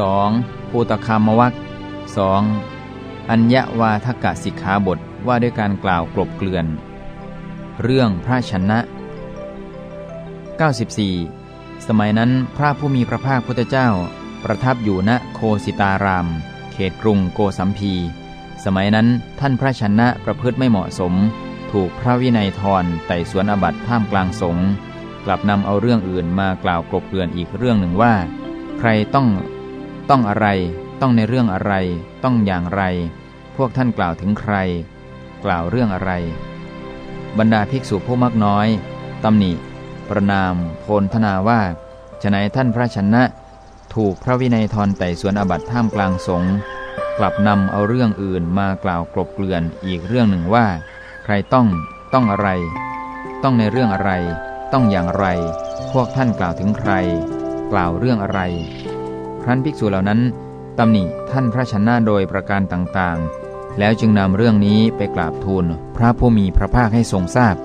2. ภูตคามวัก 2. อัญญวาทกสิกขาบทว่าด้วยการกล่าวกลบเกลื่อน เรื่องพระชนะ 94 สมัยนั้นพระผู้มีพระภาคพุทธเจ้า ประทับอยู่ณโคสิตาราม เขตกรุงโกสัมพี สมัยนั้นท่านพระชนะประพฤติไม่เหมาะสม ถูกพระวินัยทรไต่สวนอบัตท่ามกลางสงฆ์กลับนำเอาเรื่องอื่นมากล่าวกลบเกลื่อนอีกเรื่องหนึ่งว่า ใครต้อง ต้องอะไร ต้องในเรื่องอะไร ต้องอย่างไร พวกท่านกล่าวถึงใคร กล่าวเรื่องอะไร บรรดาภิกษุผู้มากน้อยตำหนิ ประนาม โพลธนาว่าฉนัยท่านพระชนะ ถูกพระวินัยทรไต่สวนอบัตท่ามกลางสงฆ์กลับนำเอาเรื่องอื่นมากล่าวกลบเกลื่อนอีกเรื่องหนึ่งว่า ใครต้อง ต้องอะไร ต้องในเรื่องอะไร ต้องอย่างไร พวกท่านกล่าวถึงใคร กล่าวเรื่องอะไร ครั้นภิกษุเหล่านั้นตำหนิท่านพระชนะโดยประการต่างๆ แล้วจึงนำเรื่องนี้ไปกราบทูลพระผู้มีพระภาคให้ทรงทราบ